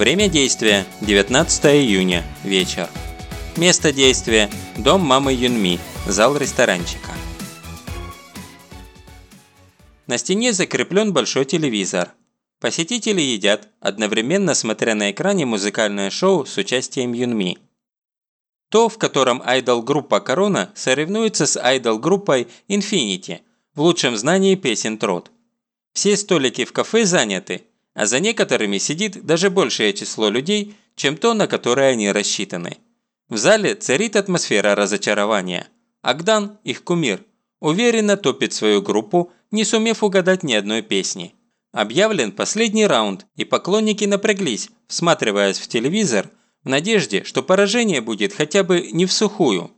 Время действия – 19 июня, вечер. Место действия – дом мамы Юнми, зал ресторанчика. На стене закреплен большой телевизор. Посетители едят, одновременно смотря на экране музыкальное шоу с участием Юнми. То, в котором айдол-группа Корона соревнуется с айдол-группой Infinity в лучшем знании песен трот. Все столики в кафе заняты, а за некоторыми сидит даже большее число людей, чем то, на которое они рассчитаны. В зале царит атмосфера разочарования. Агдан, их кумир, уверенно топит свою группу, не сумев угадать ни одной песни. Объявлен последний раунд, и поклонники напряглись, всматриваясь в телевизор, в надежде, что поражение будет хотя бы не в сухую.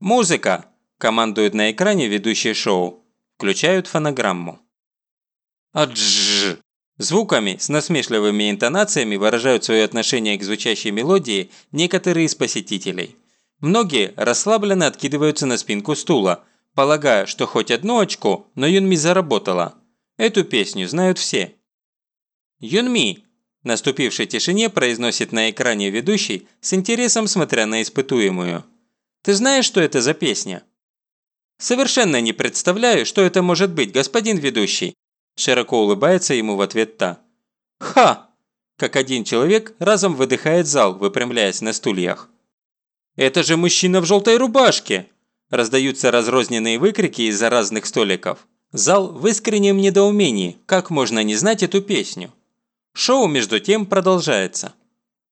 «Музыка!» – командует на экране ведущий шоу. Включают фонограмму. «Аджжж!» Звуками с насмешливыми интонациями выражают свое отношение к звучащей мелодии некоторые из посетителей. Многие расслабленно откидываются на спинку стула, полагая, что хоть одно очко, но Юнми заработала. Эту песню знают все. «Юнми!» – наступившей тишине произносит на экране ведущий, с интересом смотря на испытуемую. «Ты знаешь, что это за песня?» «Совершенно не представляю, что это может быть, господин ведущий», Широко улыбается ему в ответ та. «Ха!» Как один человек разом выдыхает зал, выпрямляясь на стульях. «Это же мужчина в желтой рубашке!» Раздаются разрозненные выкрики из-за разных столиков. Зал в искреннем недоумении, как можно не знать эту песню. Шоу, между тем, продолжается.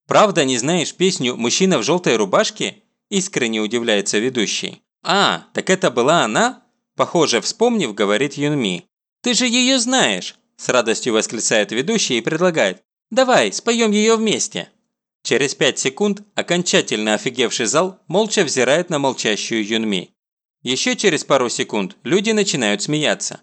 «Правда не знаешь песню «Мужчина в желтой рубашке»?» Искренне удивляется ведущий. «А, так это была она?» Похоже, вспомнив, говорит Юнми. «Ты же ее знаешь!» – с радостью восклицает ведущий и предлагает. «Давай, споем ее вместе!» Через пять секунд окончательно офигевший зал молча взирает на молчащую Юнми. Еще через пару секунд люди начинают смеяться.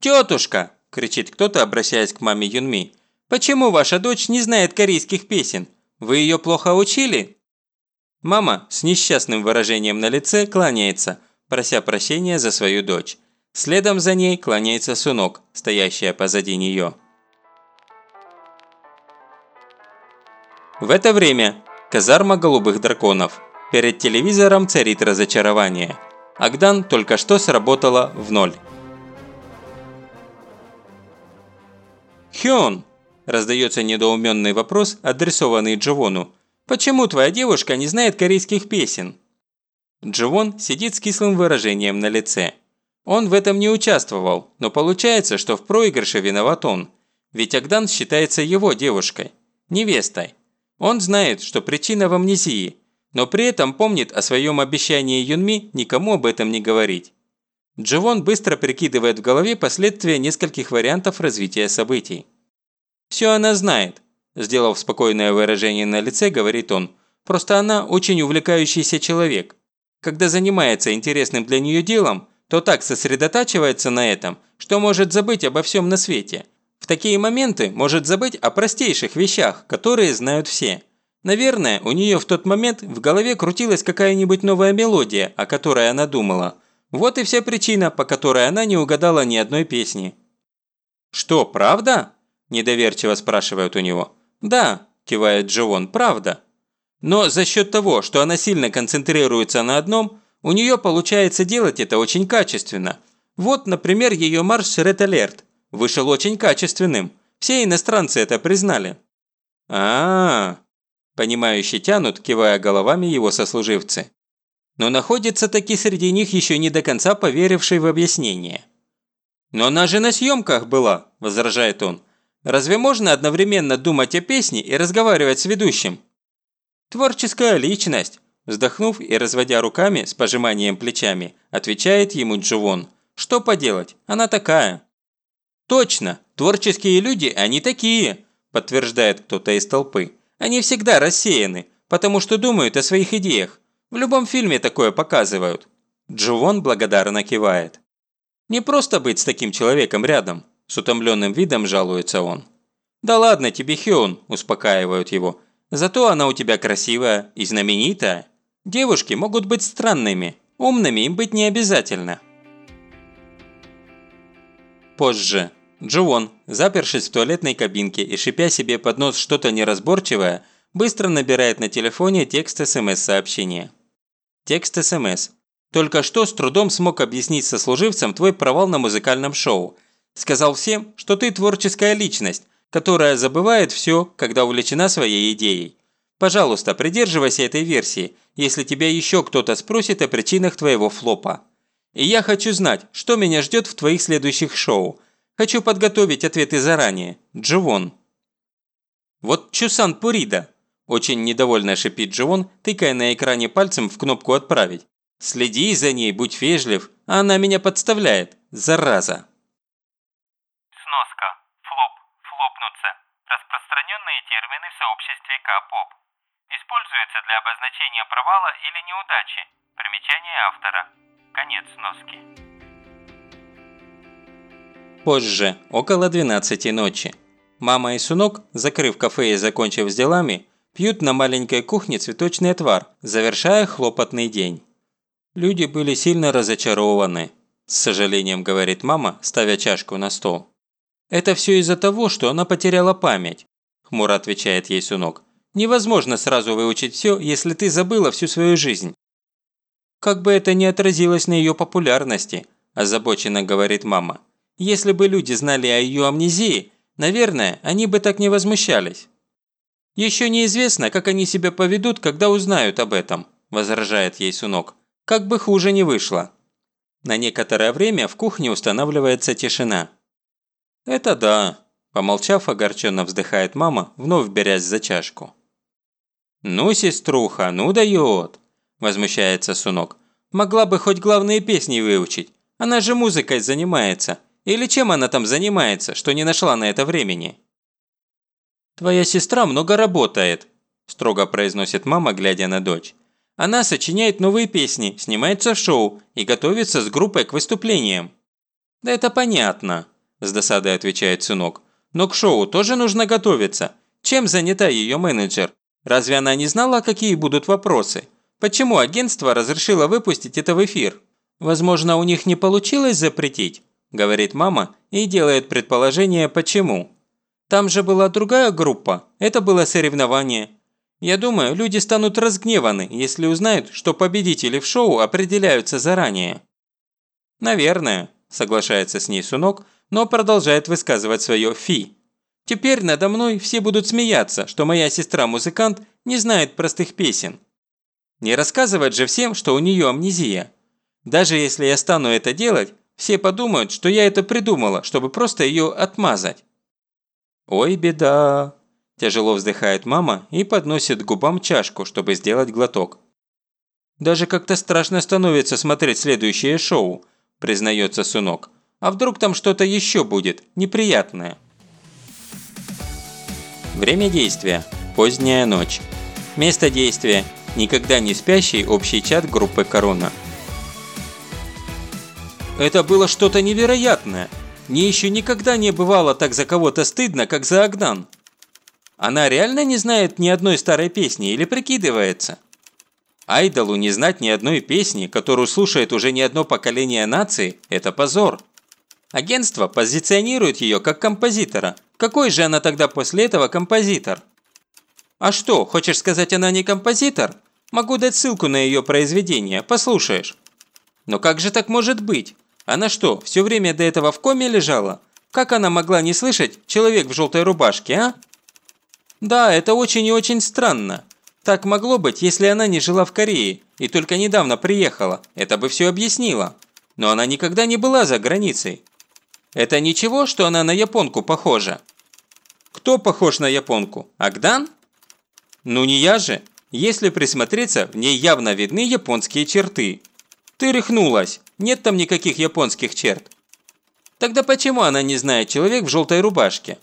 «Тетушка!» – кричит кто-то, обращаясь к маме Юнми. «Почему ваша дочь не знает корейских песен? Вы ее плохо учили?» Мама с несчастным выражением на лице кланяется, прося прощения за свою дочь. Следом за ней клоняется Сунок, стоящая позади нее. В это время казарма голубых драконов. Перед телевизором царит разочарование. Агдан только что сработала в ноль. «Хён!» – раздается недоуменный вопрос, адресованный Дживону. «Почему твоя девушка не знает корейских песен?» Дживон сидит с кислым выражением на лице. Он в этом не участвовал, но получается, что в проигрыше виноват он. Ведь Агдан считается его девушкой, невестой. Он знает, что причина в амнезии, но при этом помнит о своем обещании Юнми никому об этом не говорить. Дживон быстро прикидывает в голове последствия нескольких вариантов развития событий. «Все она знает», – сделав спокойное выражение на лице, говорит он. «Просто она очень увлекающийся человек. Когда занимается интересным для нее делом, то так сосредотачивается на этом, что может забыть обо всем на свете. В такие моменты может забыть о простейших вещах, которые знают все. Наверное, у нее в тот момент в голове крутилась какая-нибудь новая мелодия, о которой она думала. Вот и вся причина, по которой она не угадала ни одной песни. «Что, правда?» – недоверчиво спрашивают у него. «Да», – кивает Джовон, – «правда». Но за счет того, что она сильно концентрируется на одном, у нее получается делать это очень качественно. Вот, например, ее марш Red Alert. Вышел очень качественным. Все иностранцы это признали. а, -а, -а Понимающе тянут, кивая головами его сослуживцы. Но находится таки среди них еще не до конца поверивший в объяснение. «Но она же на съемках была», – возражает он. «Разве можно одновременно думать о песне и разговаривать с ведущим?» «Творческая личность», Вздохнув и разводя руками с пожиманием плечами, отвечает ему Дживон. «Что поделать? Она такая». «Точно! Творческие люди, они такие!» подтверждает кто-то из толпы. «Они всегда рассеяны, потому что думают о своих идеях. В любом фильме такое показывают». Дживон благодарно кивает. «Не просто быть с таким человеком рядом», с утомленным видом жалуется он. «Да ладно тебе, Хион», – успокаивают его. «Зато она у тебя красивая и знаменитая». Девушки могут быть странными, умными им быть не обязательно. Позже. Джуон, запершись в туалетной кабинке и шипя себе под нос что-то неразборчивое, быстро набирает на телефоне текст СМС-сообщения. Текст СМС. Только что с трудом смог объяснить сослуживцам твой провал на музыкальном шоу. Сказал всем, что ты творческая личность, которая забывает все, когда увлечена своей идеей. Пожалуйста, придерживайся этой версии, если тебя еще кто-то спросит о причинах твоего флопа. И я хочу знать, что меня ждет в твоих следующих шоу – Хочу подготовить ответы заранее. Дживон. Вот Чусан Пурида. Очень недовольно шипит Дживон, тыкая на экране пальцем в кнопку «Отправить». Следи за ней, будь вежлив, а она меня подставляет. Зараза. Сноска. Флоп. Флопнуться. Распространенные термины в сообществе К-поп. Используются для обозначения провала или неудачи. Примечание автора. Конец сноски. Позже, около 12 ночи. Мама и Сунок, закрыв кафе и закончив с делами, пьют на маленькой кухне цветочный отвар, завершая хлопотный день. Люди были сильно разочарованы, с сожалением говорит мама, ставя чашку на стол. «Это все из-за того, что она потеряла память», – хмуро отвечает ей Сунок. «Невозможно сразу выучить все, если ты забыла всю свою жизнь». «Как бы это ни отразилось на ее популярности», – озабоченно говорит мама. Если бы люди знали о ее амнезии, наверное, они бы так не возмущались. «Еще неизвестно, как они себя поведут, когда узнают об этом», – возражает ей Сунок. «Как бы хуже не вышло». На некоторое время в кухне устанавливается тишина. «Это да», – помолчав, огорченно вздыхает мама, вновь берясь за чашку. «Ну, сеструха, ну дает», – возмущается Сунок. «Могла бы хоть главные песни выучить. Она же музыкой занимается. Или чем она там занимается, что не нашла на это времени?» «Твоя сестра много работает», – строго произносит мама, глядя на дочь. «Она сочиняет новые песни, снимается в шоу и готовится с группой к выступлениям». «Да это понятно», – с досадой отвечает сынок. «Но к шоу тоже нужно готовиться. Чем занята ее менеджер? Разве она не знала, какие будут вопросы? Почему агентство разрешило выпустить это в эфир? Возможно, у них не получилось запретить?» говорит мама и делает предположение почему. Там же была другая группа, это было соревнование. Я думаю, люди станут разгневаны, если узнают, что победители в шоу определяются заранее. Наверное, соглашается с ней Сунок, но продолжает высказывать свое «фи». Теперь надо мной все будут смеяться, что моя сестра-музыкант не знает простых песен. Не рассказывать же всем, что у нее амнезия. Даже если я стану это делать, все подумают, что я это придумала, чтобы просто ее отмазать». «Ой, беда!» – тяжело вздыхает мама и подносит к губам чашку, чтобы сделать глоток. «Даже как-то страшно становится смотреть следующее шоу», – признается сынок. «А вдруг там что-то еще будет, неприятное?» Время действия – поздняя ночь. Место действия – никогда не спящий общий чат группы «Корона». Это было что-то невероятное. Мне еще никогда не бывало так за кого-то стыдно, как за Агдан. Она реально не знает ни одной старой песни или прикидывается? Айдолу не знать ни одной песни, которую слушает уже не одно поколение нации – это позор. Агентство позиционирует ее как композитора. Какой же она тогда после этого композитор? А что, хочешь сказать, она не композитор? Могу дать ссылку на ее произведение, послушаешь. Но как же так может быть? Она что, все время до этого в коме лежала? Как она могла не слышать человек в желтой рубашке, а? Да, это очень и очень странно. Так могло быть, если она не жила в Корее и только недавно приехала. Это бы все объяснило. Но она никогда не была за границей. Это ничего, что она на японку похожа? Кто похож на японку? Агдан? Ну не я же. Если присмотреться, в ней явно видны японские черты. Ты рехнулась. Нет там никаких японских черт. Тогда почему она не знает человек в желтой рубашке?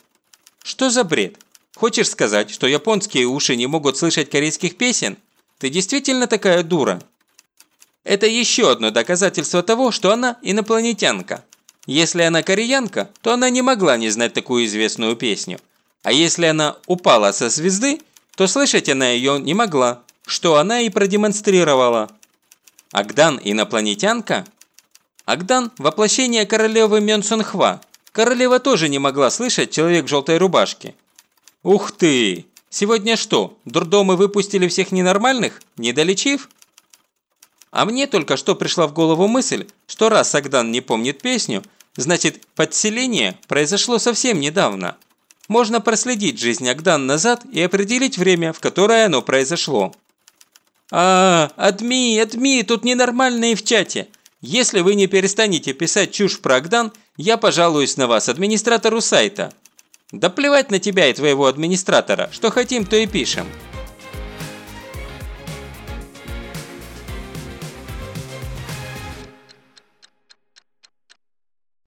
Что за бред? Хочешь сказать, что японские уши не могут слышать корейских песен? Ты действительно такая дура? Это еще одно доказательство того, что она инопланетянка. Если она кореянка, то она не могла не знать такую известную песню. А если она упала со звезды, то слышать она ее не могла, что она и продемонстрировала. Агдан – инопланетянка? Агдан – воплощение королевы Мёнсунхва, Королева тоже не могла слышать человек в желтой рубашке. Ух ты! Сегодня что, дурдомы выпустили всех ненормальных, не долечив? А мне только что пришла в голову мысль, что раз Сагдан не помнит песню, значит подселение произошло совсем недавно. Можно проследить жизнь Агдан назад и определить время, в которое оно произошло. А, адми, адми, тут ненормальные в чате. Если вы не перестанете писать чушь про Агдан, я пожалуюсь на вас, администратору сайта. Да плевать на тебя и твоего администратора, что хотим, то и пишем.